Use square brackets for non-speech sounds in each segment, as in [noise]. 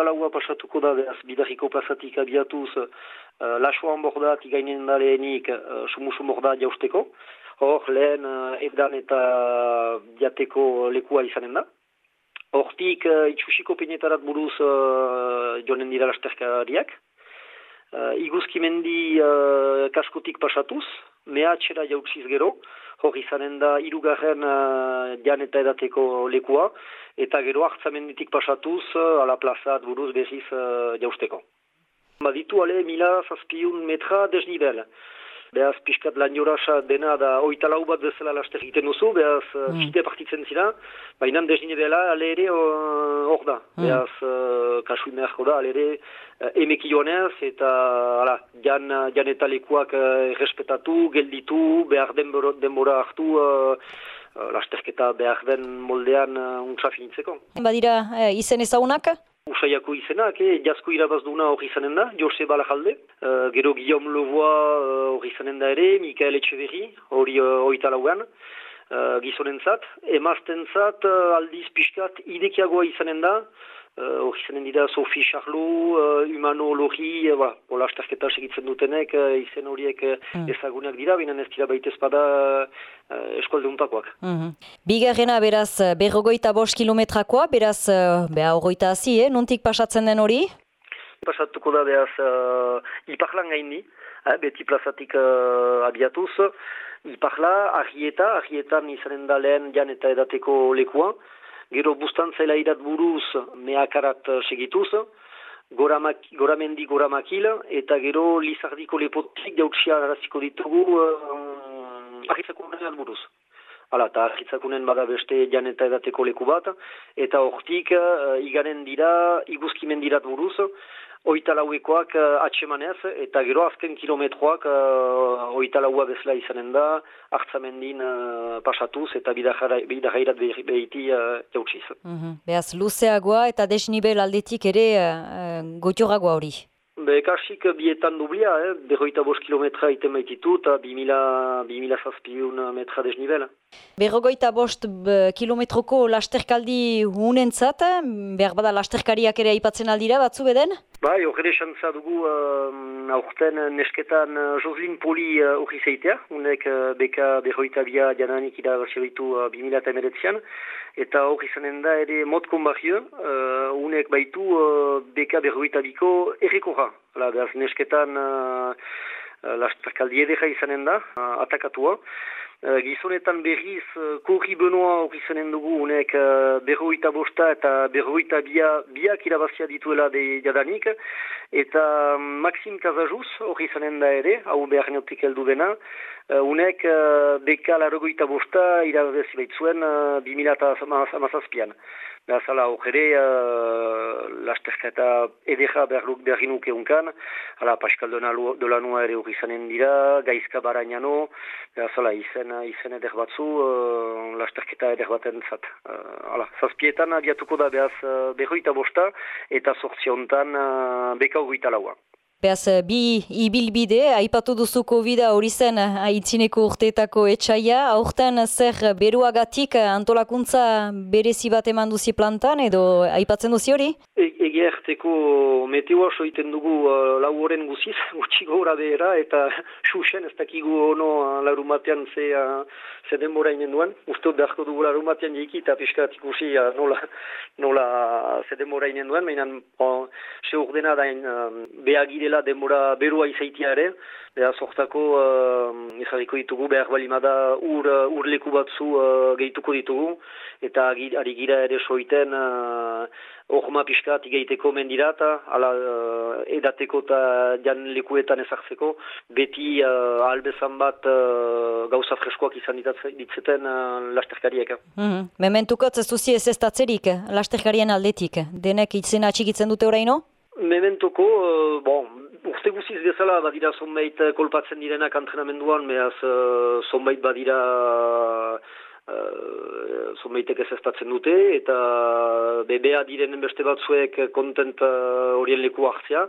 oita laua pasatuko da, behaz, bidarriko plazatik abiatuz, uh, lasoan borda, tigainen da lehenik, uh, sumusu borda jausteko. Hor, lehen, uh, edan eta jateko lekua izanen da. Hortik, uh, itxusiko pinetarat buruz uh, jonen dira lasterkariak. Uh, iguzki mendi uh, kaskotik pasatuz, mehatxera jauksiz gero, hor izanen da irugarren uh, jan eta edateko lekua, eta gero hartzamenditik pasatuz, uh, ala plazat buruz beziz uh, jausteko. Baditu ale mila zazpiun metra desnibel. Beaz, pixkat lan jorasa dena da oita lau bat bezala laster egiten duzu, beaz, mm. fite partitzen zira, baina desnine dela, ale ere hor da. Mm. Beaz, uh, kasu imeako da, ale ere uh, emeki joanez, eta ala, jan, jan eta lekuak uh, respetatu, gelditu, behar denbora, denbora hartu, uh, lasterketa behar den moldean uh, untsa finitzeko. Badira, eh, izen ezagunak? Usaiako izenak, eh, jazko irabazduna hori izanen da, Jose Balajalde. Uh, gero Guillaume Levoa hori uh, izanen da ere, Mikael Echeverri, hori uh, oita lauan. Uh, gizonentzat, emaztentzat uh, aldiz pixkat idekiagoa izanen da, hori uh, dira Sophie Charlot, uh, Humano Lori, uh, ba, astarketa segitzen dutenek, uh, izen horiek uh, ezagunak dira, binen ez dira baita espada uh, eskolde untakoak. Mm -hmm. Bigarrena beraz berrogoita bost kilometrakoa, beraz beha horroita hazi, eh? nontik pasatzen den hori? Pasatuko da beraz uh, iparlan gaindi, eh, beti plazatik uh, abiatuz, iparla, argieta, argietan izanen da lehen jan eta edateko lekua, gero bustantzaila irat buruz meakarat segituz, goramendi goramakil, eta gero lizardiko lepotik jautsia araziko ditugu uh, ahitzakunen buruz. Hala, eta ahitzakunen bada beste jan eta edateko leku bat, eta hortik uh, iganen dira, iguzkimen dirat buruz, oita lauekoak uh, atsemanez, eta gero azken kilometroak uh, oita laua bezala izanen da, hartzamendin uh, pasatuz eta bidahairat behiti uh, jautsiz. Mm -hmm. Beaz, luzeagoa eta desnibel aldetik ere uh, gotioragoa hori? Be, karsik bietan dublia, eh? berroita bost kilometra iten baititu eta bimila zazpiun metra desnibel. Berrogoita bost kilometroko lasterkaldi hunentzat, behar bada lasterkariak ere aipatzen aldira batzu beden? Bai, horre xantza dugu uh, aurten nesketan uh, Joslin Poli hori uh, zeitea, unek uh, beka berroita bia jananik iragarri baitu uh, bimila eta emeretzean, eta hori zanen da ere motkon barrio, uh, unek baitu uh, beka berroita biko errekorra. Hala, behaz nesketan uh, lasterkaldi edera izanen da, uh, atakatua. Uh, gizonetan berriz, uh, korri benoa hori zanen dugu, unek uh, berroita bosta eta berroita bia, biak irabazia dituela de jadanik, eta Maxim Kazajuz hori zanen da ere, hau behar neotik heldu dena, uh, unek uh, beka largoita bosta irabazia baitzuen uh, 2000 amazazpian. Bezala ojere, uh, lasterketa edera berluk berrinuk eunkan, ala Pascal Dolanua ere hori izanen dira, gaizka barainano, bezala izen, izen eder batzu, uh, lasterketa eder baten zat. Uh, ala, zazpietan abiatuko da behaz uh, berroita bosta, eta sortziontan uh, beka horita laua. Beaz, bi ibilbide, aipatu duzu COVID hori zen aitzineko urteetako etxaia, aurten zer beruagatik antolakuntza berezi bat eman duzi plantan edo aipatzen duzi hori? E, Ege meteoa soiten dugu uh, lau horren guziz, [laughs] gutxi gora behera eta [laughs] xuxen ez dakigu ono uh, laurumatean ze, uh, ze denbora inen duen. Uste beharko dugu laurumatean jeiki eta piskat ikusi uh, nola, nola ze denbora inen duen, mainan uh, se urdena da uh, behagire dela denbora berua izaitia ere, beha sortako uh, ditugu, behar balimada ur, uh, ur leku batzu uh, gehituko ditugu, eta ari gira ere soiten uh, orma piskat igeiteko mendirata, ala uh, edateko eta jan lekuetan ezartzeko, beti uh, albezan bat uh, gauza freskoak izan ditzeten uh, lasterkariek. Mm -hmm. Mementukotz ez duzi ez ez lasterkarien aldetik, denek itzen atxikitzen dute oraino? Mementoko, uh, bon, urte guziz bezala badira zonbait eh, kolpatzen direnak antrenamenduan, mehaz uh, zonbait badira uh, zonbaitek ez eztatzen dute, eta bebea direnen beste batzuek kontent horien leku hartzea,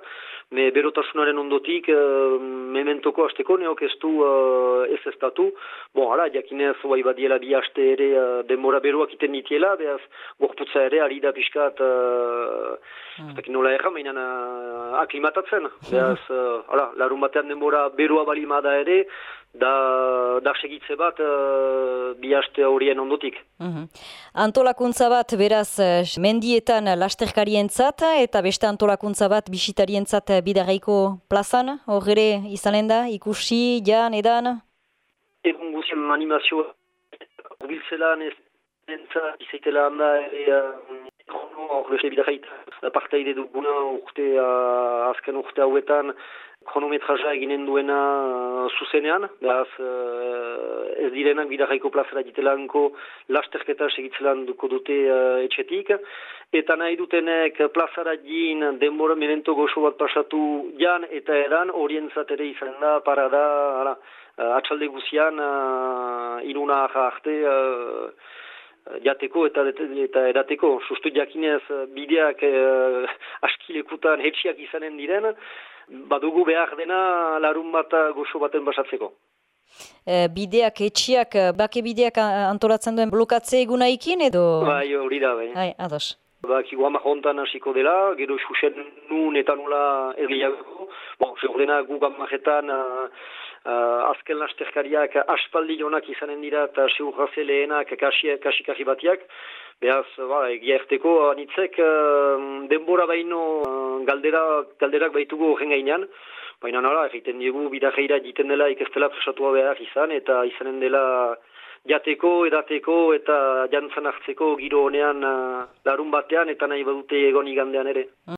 me berotasunaren ondotik uh, mementoko hasteko neok ez du uh, ez datu. Bon, hala, jakinez, bai badiela bi haste ere uh, denbora beruak iten nitiela, behaz, gorputza ere, ari da pixkat, uh, mm. ez nola erra, mainan uh, aklimatatzen. [laughs] Behaz, uh, hala, larun batean denbora berua balimada ere, da, da segitze bat uh, bi haste horien ondotik. Mm Antolakuntza bat beraz eh, mendietan lasterkarientzat eta beste antolakuntza bat bisitarientzat bidarraiko plazan, hor ere izanen da, ikusi, jan, edan? Egun guzien animazioa, biltzelan ez entzat, izaitela handa, ere, hor beste bidarraita, parteide duguna urte, uh, azken urte hauetan, kronometraja eginen duena uh, zuzenean, behaz uh, ez direnak bidarraiko plazera ditelanko lasterketa segitzelan duko dute uh, etxetik, eta nahi dutenek plazara din denbora memento goxo bat pasatu jan eta eran orientzat ere izan da, para da, ala, uh, atxalde guzian iruna arte jateko eta eta erateko, sustu jakinez bideak uh, askilekutan hetxiak izanen diren, badugu behar dena larun bat gozo baten basatzeko. E, bideak, etxiak, bake bideak antolatzen duen blokatze eguna ikin edo? Bai, hori da, bai. Hai, ados. Ba, kigu amajontan hasiko dela, gero xuxen nun eta nula erliago. Bon, segurena gu gamajetan uh, uh, azken lasterkariak aspaldi jonak izanen dira eta seurraze lehenak kasikaji batiak. Beaz, ba, egia erteko, anitzek uh, denbora baino uh, galdera, galderak baitugu horren gainean, baina nola, egiten diegu bidajeira egiten dela ikestela presatua behar izan, eta izanen dela jateko, edateko eta jantzan hartzeko giro honean uh, larun batean, eta nahi badute egon igandean ere.